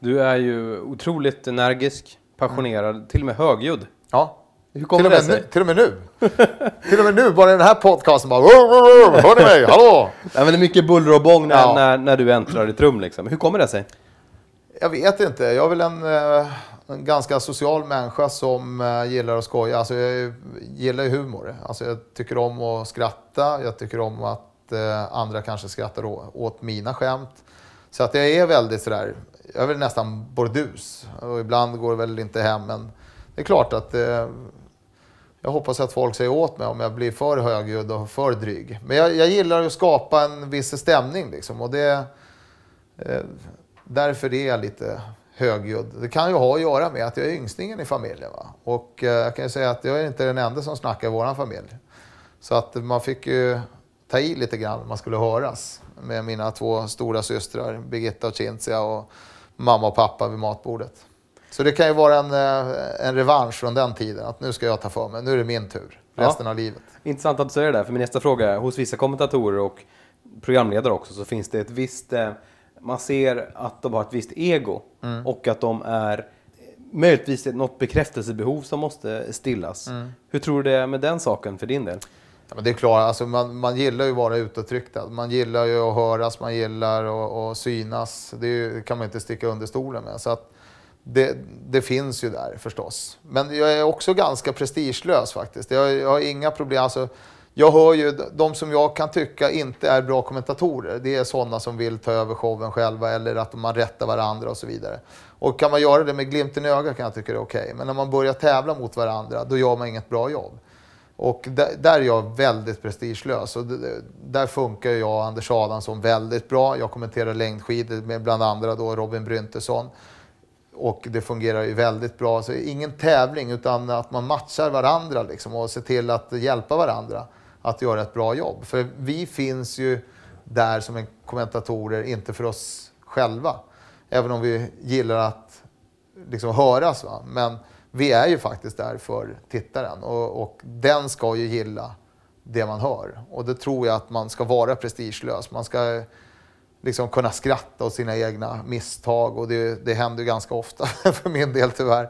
Du är ju otroligt energisk, passionerad, mm. till och med högljudd. Ja. Hur till kommer det sig? nu, till och med nu. till och med nu, bara i den här podcasten bara... "Wow, wow, wow, Hör ni mig? Hallå? Nej, men det är mycket buller och bång när, Ja. när, när du äntrar ditt rum liksom. Hur kommer det sig? Jag vet inte. Jag är väl en, eh, en ganska social människa som eh, gillar att skoja. Alltså jag gillar ju humor. Alltså jag tycker om att skratta. Jag tycker om att eh, andra kanske skrattar åt mina skämt. Så att jag är väldigt sådär, jag är väl nästan bordus. Och ibland går det väl inte hem. Men det är klart att eh, jag hoppas att folk säger åt mig om jag blir för högljudd och för dryg. Men jag, jag gillar att skapa en viss stämning liksom. Och det, eh, därför är jag lite högljudd. Det kan ju ha att göra med att jag är yngstingen i familjen. Va? Och eh, jag kan ju säga att jag är inte den enda som snackar i vår familj. Så att man fick ju ta i lite grann man skulle höras. Med mina två stora systrar, Birgitta och Cinzia och mamma och pappa vid matbordet. Så det kan ju vara en, eh, en revansch från den tiden. Att nu ska jag ta för mig. Nu är det min tur. Ja. Resten av livet. Intressant att du säger det där, för min nästa fråga är, hos vissa kommentatorer och programledare också så finns det ett visst, eh, man ser att de har ett visst ego Mm. och att de är möjligtvis något bekräftelsebehov som måste stillas. Mm. Hur tror du det är med den saken för din del? Ja, men det är klart, alltså man, man gillar ju att vara utåtriktad. Man gillar ju att höras, man gillar att, att synas. Det ju- kan man inte sticka under stolen med. Så att det, det finns ju där förstås. Men jag är också ganska prestigelös faktiskt. Jag, jag har inga problem. Alltså, jag hör ju de som jag kan tycka inte är bra kommentatorer. Det är sådana som vill ta över showen själva eller att man rättar varandra och så vidare. Och kan man göra det med glimten i ögat kan jag tycka det är okej. Men när man börjar tävla mot varandra, då gör man inget bra jobb. Och där, där är jag väldigt prestigelös. Och där funkar jag och Anders Adamsson väldigt bra. Jag kommenterar längdskidor med bland andra då Robin Bryntesson. Och det fungerar ju väldigt bra. Så ingen tävling utan att man matchar varandra liksom och ser till att hjälpa varandra att göra ett bra jobb. För vi finns ju där som en kommentatorer, inte för oss själva. Även om vi gillar att liksom höras. Va? Men vi är ju faktiskt där för tittaren och, och den ska ju gilla det man hör. Och det tror jag att man ska vara prestigelös. Man ska liksom kunna skratta åt sina egna misstag och det, det händer ganska ofta för min del tyvärr.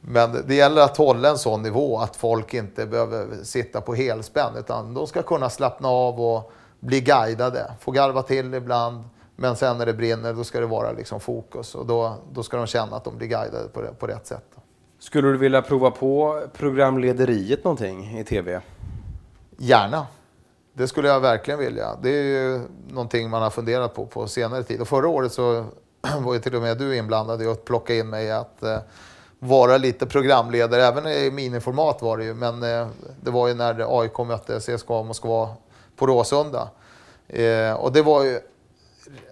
Men det gäller att hålla en sån nivå att folk inte behöver sitta på helspänn utan de ska kunna slappna av och bli guidade. Få garva till ibland men sen när det brinner då ska det vara liksom fokus och då, då ska de känna att de blir guidade på, på rätt sätt. Skulle du vilja prova på programlederiet någonting i TV? Gärna. Det skulle jag verkligen vilja. Det är ju någonting man har funderat på på senare tid. Och förra året så var ju till och med du inblandad i att plocka in mig att eh, vara lite programledare. Även i miniformat var det ju. Men eh, det var ju när AIK mötte CSKA Moskva på Råsunda. Eh, och det var ju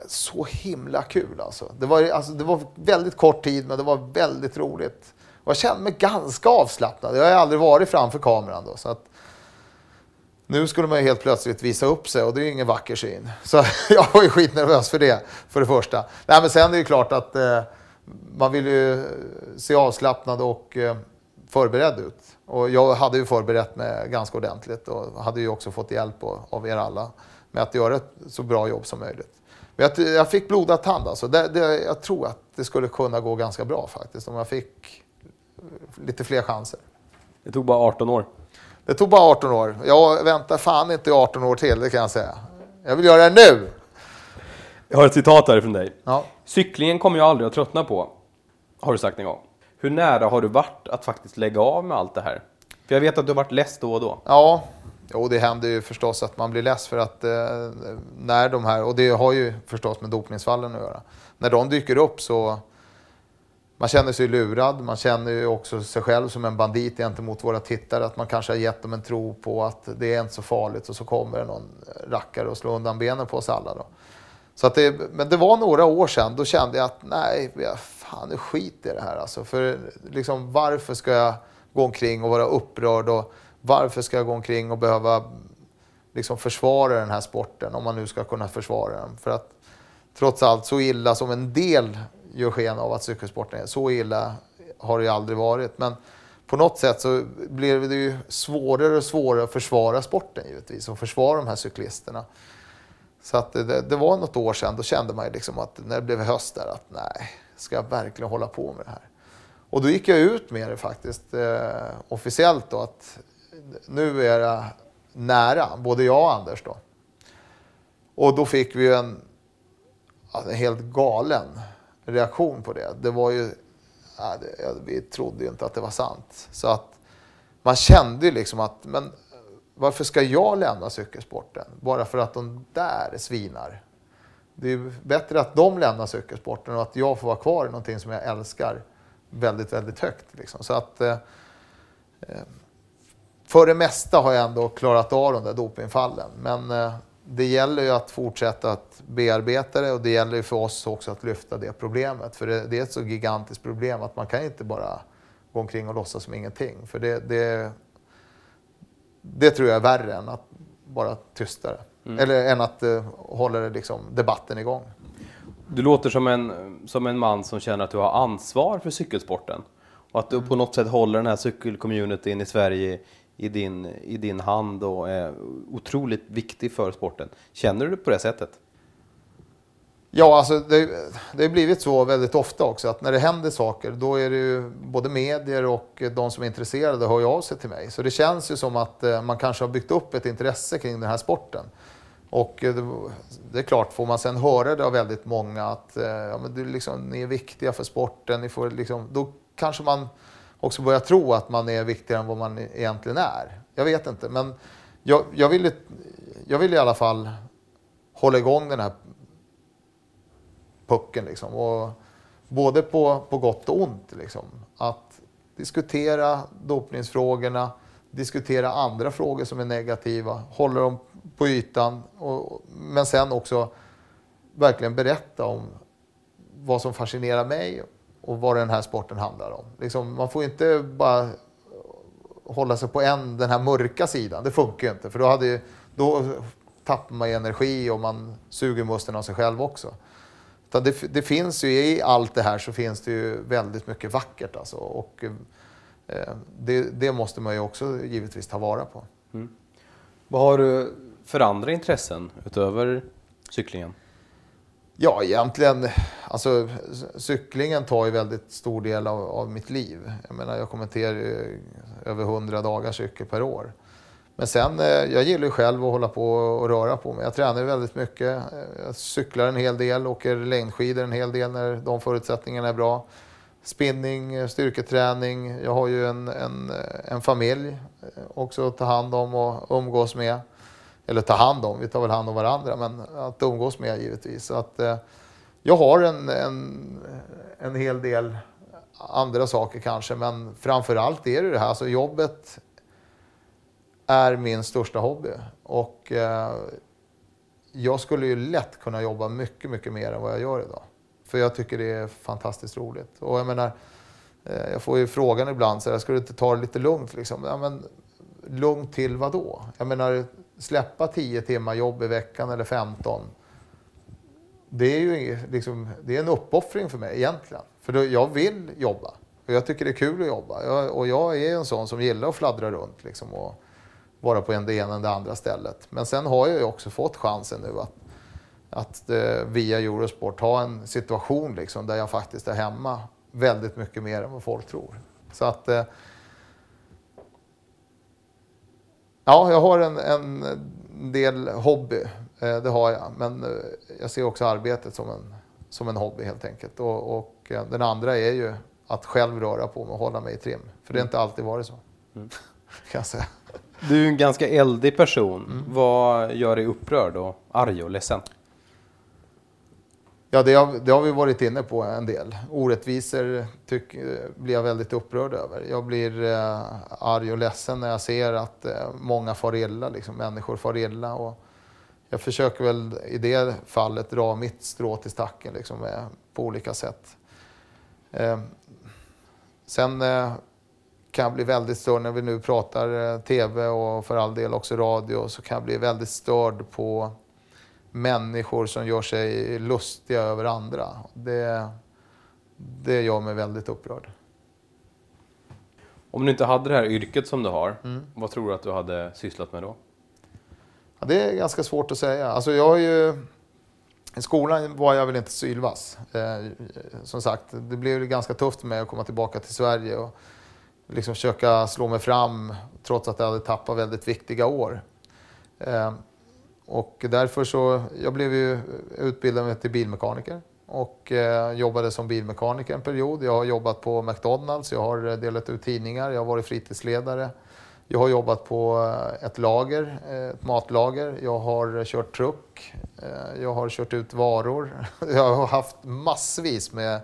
så himla kul alltså. Det var, alltså. det var väldigt kort tid men det var väldigt roligt. Och jag kände mig ganska avslappnad. Jag har aldrig varit framför kameran då. Så att, nu skulle man ju helt plötsligt visa upp sig och det är ju ingen vacker syn. Så jag var ju skitnervös för det, för det första. Nej, men sen är det klart att eh, man vill ju eh, se avslappnad och eh, förberedd ut. Och jag hade ju förberett mig ganska ordentligt och hade ju också fått hjälp av, av er alla med att göra ett så bra jobb som möjligt. Men jag, jag fick blodad tand alltså. Det, det, jag tror att det skulle kunna gå ganska bra faktiskt om jag fick eh, lite fler chanser. Det tog bara 18 år. Det tog bara 18 år. Jag väntar fan inte i 18 år till, det kan jag säga. Jag vill göra det nu! Jag har ett citat här från dig. Ja. Cyklingen kommer jag aldrig att tröttna på, har du sagt en gång. Hur nära har du varit att faktiskt lägga av med allt det här? För jag vet att du har varit less då och då. Ja, jo, det händer ju förstås att man blir less för att eh, när de här, och det har ju förstås med dopningsfallen att göra. När de dyker upp så man känner sig lurad, man känner ju också sig själv som en bandit gentemot våra tittare. Att man kanske har gett dem en tro på att det är inte så farligt och så kommer det någon rackare och slår undan benen på oss alla. Då. Så att det, men det var några år sedan, då kände jag att nej, jag- fan nu skit i det här alltså. För liksom, varför ska jag gå omkring och vara upprörd och varför ska jag gå omkring och behöva liksom försvara den här sporten om man nu ska kunna försvara den. För att trots allt så illa som en del gör sken av att cykelsporten är, så illa har det ju aldrig varit. Men på något sätt så blev det ju svårare och svårare att försvara sporten givetvis och försvara de här cyklisterna. Så att det, det var något år sedan, då kände man ju liksom att när det blev höst där att nej, ska jag verkligen hålla på med det här? Och då gick jag ut med det faktiskt eh, officiellt då att nu är jag nära, både jag och Anders då. Och då fick vi en, alltså, en helt galen reaktion på det. Det var ju, det, vi trodde ju inte att det var sant. Så att man kände ju liksom att, men varför ska jag lämna cykelsporten? Bara för att de där svinar. Det är bättre att de lämnar cykelsporten och att jag får vara kvar i någonting som jag älskar väldigt, väldigt högt. Liksom. Så att, eh, eh för det mesta har jag ändå klarat av de där dopingfallen. Men eh, det gäller ju att fortsätta att bearbeta det och det gäller ju för oss också att lyfta det problemet. För det, det är ett så gigantiskt problem att man kan inte bara gå omkring och låtsas som ingenting. För det, det, det tror jag är värre än att bara tysta det. Mm. Eller än att uh, hålla det, liksom, debatten igång. Du låter som en, som en man som känner att du har ansvar för cykelsporten. Och att du på något sätt håller den här cykelcommunityn i Sverige i din, i din hand och är otroligt viktig för sporten. Känner du det på det sättet? Ja, alltså det, det har blivit så väldigt ofta också att när det händer saker då är det ju både medier och de som är intresserade hör ju av sig till mig. Så det känns ju som att eh, man kanske har byggt upp ett intresse kring den här sporten. Och eh, det, det är klart, får man sen höra det av väldigt många att eh, ja, men du liksom, ni är viktiga för sporten, ni får liksom, då kanske man också börjar tro att man är viktigare än vad man egentligen är. Jag vet inte, men jag, jag, vill, jag vill i alla fall hålla igång den här pucken. Liksom. Och både på, på gott och ont. Liksom. Att diskutera dopningsfrågorna, diskutera andra frågor som är negativa, hålla dem på ytan. Och, men sen också verkligen berätta om vad som fascinerar mig och vad den här sporten handlar om. Liksom, man får inte bara hålla sig på en, den här mörka sidan. Det funkar ju inte, för då, hade, då tappar man energi och man suger musten av sig själv också. Det, det, finns ju i allt det här så finns det ju väldigt mycket vackert alltså. Och, eh, det, det, måste man ju också givetvis ta vara på. Mm. Vad har du för andra intressen utöver cyklingen? Ja, egentligen, alltså cyklingen tar ju väldigt stor del av, av mitt liv. Jag menar, jag kommenterar ju över 100 dagar cykel per år. Men sen, eh, jag gillar ju själv att hålla på och röra på mig. Jag tränar väldigt mycket. Jag cyklar en hel del, åker längdskidor en hel del när de förutsättningarna är bra. Spinning, styrketräning. Jag har ju en, en, en familj eh, också att ta hand om och umgås med. Eller ta hand om, vi tar väl hand om varandra, men att umgås med givetvis. Så att, eh, jag har en, en, en hel del andra saker kanske, men framför allt är det det här. Alltså jobbet är min största hobby. Och eh, jag skulle ju lätt kunna jobba mycket, mycket mer än vad jag gör idag. För jag tycker det är fantastiskt roligt. Och jag menar, eh, jag får ju frågan ibland, så här, ska du inte ta det lite lugnt? Liksom? Ja, men, lugnt till vad då? Jag menar, släppa 10 timmar jobb i veckan eller 15. Det är ju liksom, det är en uppoffring för mig egentligen. För då, jag vill jobba. Och jag tycker det är kul att jobba. Jag, och jag är en sån som gillar att fladdra runt. Liksom, och, vara på en det ena än det andra stället. Men sen har jag ju också fått chansen nu att, att eh, via Eurosport ha en situation liksom där jag faktiskt är hemma väldigt mycket mer än vad folk tror. Så att eh, Ja, jag har en, en del hobby, eh, det har jag. Men eh, jag ser också arbetet som en, som en hobby helt enkelt. Och, och eh, den andra är ju att själv röra på mig och hålla mig i trim. För det har inte alltid varit så. Mm. kan jag säga. Du är en ganska eldig person. Mm. Vad gör dig upprörd och arg och ledsen? Ja, det har, det har, vi varit inne på en del. Orättvisor tyck, blir jag väldigt upprörd över. Jag blir eh, arg och ledsen när jag ser att eh, många far illa, liksom, människor far illa. Och jag försöker väl i det fallet dra mitt strå till stacken liksom, eh, på olika sätt. Eh, sen eh, kan jag bli väldigt störd när vi nu pratar eh, tv och för all del också radio så kan jag bli väldigt störd på människor som gör sig lustiga över andra. Det, det gör mig väldigt upprörd. Om du inte hade det här yrket som du har, mm. vad tror du att du hade sysslat med då? Ja, det är ganska svårt att säga. Alltså jag har ju I skolan var jag väl inte så. Eh, som sagt, det blev ganska tufft mig att komma tillbaka till Sverige och liksom försöka slå mig fram trots att jag hade tappat väldigt viktiga år. Eh, och därför så, jag blev ju utbildad till bilmekaniker och eh, jobbade som bilmekaniker en period. Jag har jobbat på McDonalds, jag har delat ut tidningar, jag har varit fritidsledare. Jag har jobbat på eh, ett lager, eh, ett matlager. Jag har kört truck. Eh, jag har kört ut varor. Jag har haft massvis med,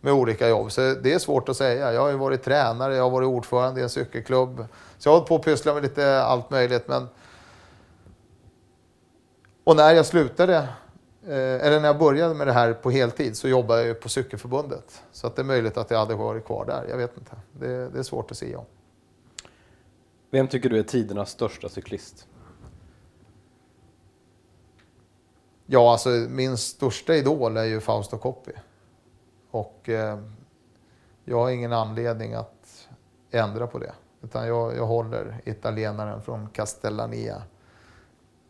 med olika jobb. Så det är svårt att säga. Jag har ju varit tränare, jag har varit ordförande i en cykelklubb. Så jag har hållit på att pyssla med lite allt möjligt. Men... Och när jag slutade, eller när jag började med det här på heltid, så jobbade jag på Cykelförbundet. Så att det är möjligt att jag hade varit kvar där. Jag vet inte. Det, det är svårt att säga om. Vem tycker du är tidernas största cyklist? Ja, alltså min största idol är ju Fausto Coppi. Och eh, jag har ingen anledning att ändra på det. Utan jag, jag håller italienaren från Castellania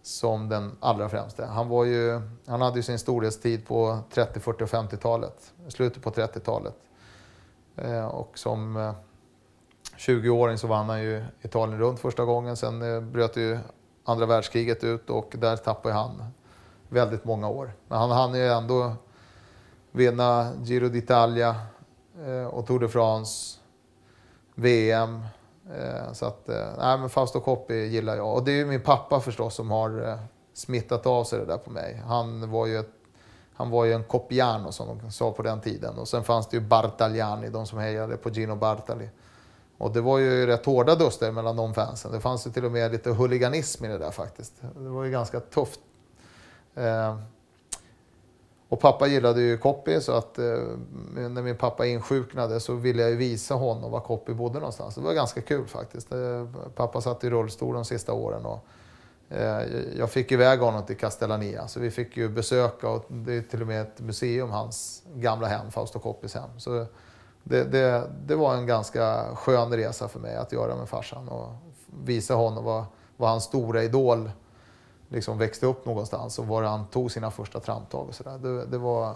som den allra främste. Han, var ju, han hade ju sin storhetstid på 30, 40 och 50-talet. Slutet på 30-talet. Eh, och som eh, 20-åring så vann han ju Italien runt första gången. Sen eh, bröt ju andra världskriget ut och där tappade han väldigt många år. Men han hann ju ändå vinna Giro d'Italia eh, och Tour de France, VM. Eh, så att, eh, nej men Fausto Coppi gillar jag. Och det är ju min pappa förstås som har eh, smittat av sig det där på mig. Han var ju, ett, han var ju en Coppiano som de sa på den tiden. Och sen fanns det ju Bartagliani, de som hejade på Gino Bartali. Och det var ju rätt hårda duster mellan de fansen. Det fanns ju till och med lite huliganism i det där faktiskt. Det var ju ganska tufft. Och pappa gillade ju Koppi så att eh, när min pappa insjuknade så ville jag ju visa honom var Koppi bodde någonstans. Det var ganska kul faktiskt. Eh, pappa satt i rullstol de sista åren och eh, jag fick iväg honom till Castellania. Så vi fick ju besöka och det är till och med ett museum, hans gamla hem, Fausto Koppis hem. Så det, det, det, var en ganska skön resa för mig att göra med farsan och visa honom vad, vad hans stora idol liksom växte upp någonstans och var han tog sina första tramptag och sådär. Det, det, var,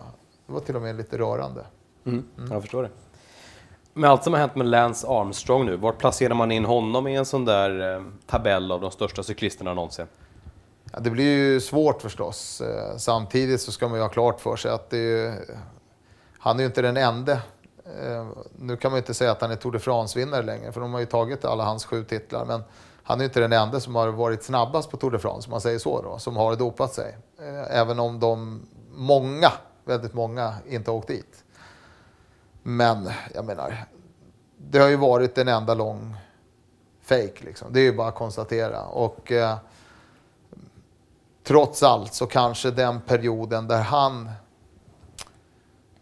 det var till och med lite rörande. Mm, mm. Jag förstår det. Med allt som har hänt med Lance Armstrong nu, vart placerar man in honom i en sån där eh, tabell av de största cyklisterna någonsin? Ja, det blir ju svårt förstås. Eh, samtidigt så ska man ju ha klart för sig att det är, han är ju inte den enda Eh, nu kan man inte säga att han är Tour de France-vinnare längre, för de har ju tagit alla hans sju titlar. Men han är inte den enda som har varit snabbast på Tour de France, om man säger så då, som har dopat sig. Eh, även om de, många, väldigt många, inte har åkt dit. Men jag menar, det har ju varit en enda lång fake liksom. Det är ju bara att konstatera. Och eh, trots allt så kanske den perioden där han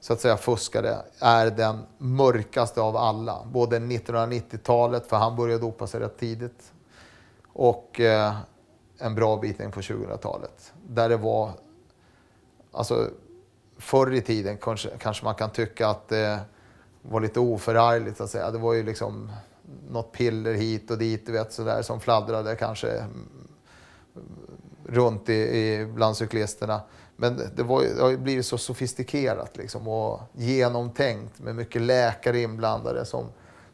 så att säga fuskade är den mörkaste av alla. Både 1990-talet, för han började dopa sig rätt tidigt, och eh, en bra bit in på 2000-talet. Där det var, alltså förr i tiden kanske, kanske man kan tycka att det var lite oförargligt att säga. Det var ju liksom något piller hit och dit, du vet sådär som fladdrade kanske runt i, i bland cyklisterna. Men det, var, det har blivit så sofistikerat liksom, och genomtänkt med mycket läkare inblandade som,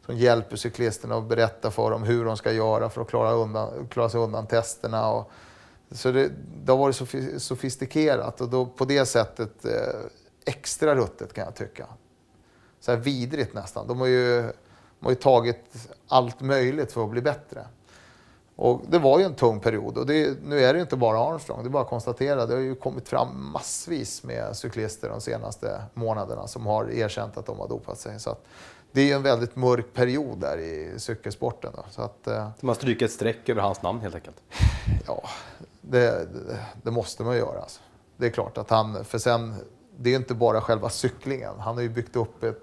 som hjälper cyklisterna och berättar för dem hur de ska göra för att klara, undan, klara sig undan testerna. Och, så det, det har varit sofistikerat och då på det sättet eh, extra ruttet kan jag tycka. Så här vidrigt nästan. De har ju, de har ju tagit allt möjligt för att bli bättre. Och det var ju en tung period och det, nu är det inte bara Armstrong, det är bara att konstatera. Det har ju kommit fram massvis med cyklister de senaste månaderna som har erkänt att de har dopat sig. Så att, det är en väldigt mörk period där i cykelsporten. Då. Så att, eh, man stryker ett streck över hans namn helt enkelt? Ja, det, det, det måste man göra. Alltså. Det är klart att han, för sen, det är inte bara själva cyklingen. Han har ju byggt upp ett,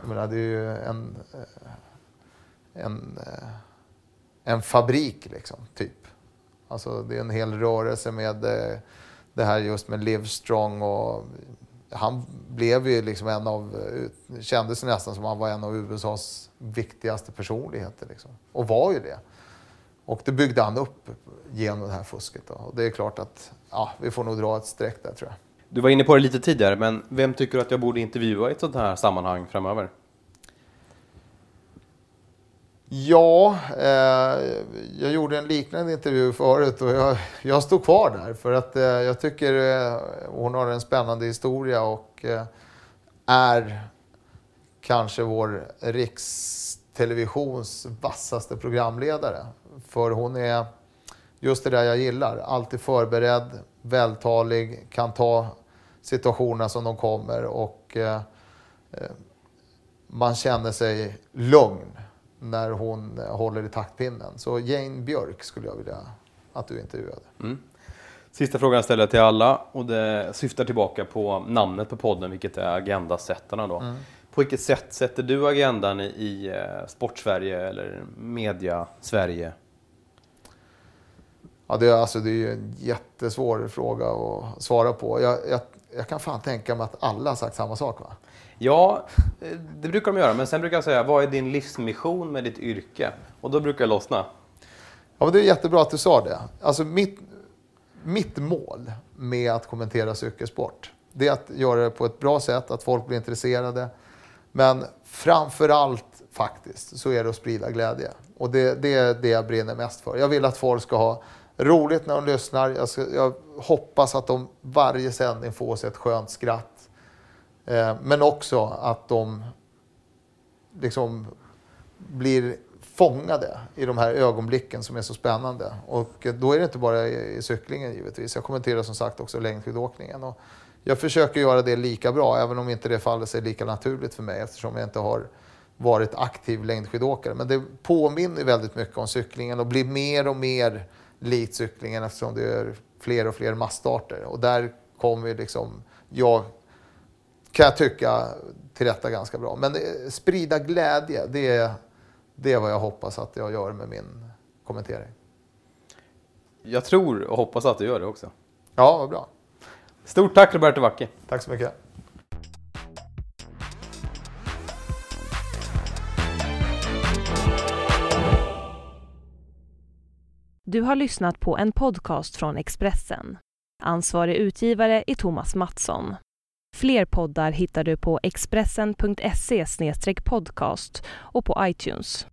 jag menar det är ju en, eh, en eh, en fabrik liksom, typ. Alltså det är en hel rörelse med eh, det här just med Livestrong och han blev ju liksom en av, kändes nästan som han var en av USAs viktigaste personligheter liksom. Och var ju det. Och det byggde han upp genom det här fusket. Då. Och det är klart att ja, vi får nog dra ett streck där tror jag. Du var inne på det lite tidigare, men vem tycker du att jag borde intervjua i ett sånt här sammanhang framöver? Ja, eh, jag gjorde en liknande intervju förut och jag, jag stod kvar där för att eh, jag tycker eh, hon har en spännande historia och eh, är kanske vår rikstelevisions vassaste programledare. För hon är just det där jag gillar, alltid förberedd, vältalig, kan ta situationerna som de kommer och eh, eh man känner sig lugn när hon håller i taktpinnen. Så Jane Björk skulle jag vilja att du intervjuade. Mm. Sista frågan ställer jag till alla och det syftar tillbaka på namnet på podden, vilket är Agendasättarna då. Mm. På vilket sätt sätter du agendan i, i eh, Sportsverige eller Media-Sverige? Ja, det, är, alltså, det är en jättesvår fråga att svara på. Jag, jag, jag kan fan tänka mig att alla har sagt samma sak va? Ja, eh, det brukar de göra. Men sen brukar jag säga, vad är din livsmission med ditt yrke? Och då brukar jag lossna. Ja, men det är jättebra att du sa det. Alltså mitt, mitt mål med att kommentera cykelsport, det är att göra det på ett bra sätt, att folk blir intresserade. Men framför allt faktiskt så är det att sprida glädje. Och det, det är det jag brinner mest för. Jag vill att folk ska ha roligt när de lyssnar. Jag, ska, jag hoppas att de varje sändning får sig ett skönt skratt Eh, men också att de liksom blir fångade i de här ögonblicken som är så spännande. Och eh, då är det inte bara i cyklingen givetvis. Jag kommenterar som sagt också längdskidåkningen. Och jag försöker göra det lika bra, även om inte det faller sig lika naturligt för mig eftersom jag inte har varit aktiv längdskidåkare. Men det påminner väldigt mycket om cyklingen och blir mer och mer likt cyklingen eftersom det är fler och fler massstarter. Och där kommer liksom jag kan jag tycka till rätta ganska bra. Men eh, sprida glädje, det är, det är vad jag hoppas att jag gör med min kommentering. Jag tror och hoppas att du gör det också. Ja, vad bra. Stort tack Roberto Vacchi. Tack så mycket. Du har lyssnat på en podcast från Expressen. Ansvarig utgivare är Thomas Mattsson. Fler poddar hittar du på expressen.se podcast och på iTunes.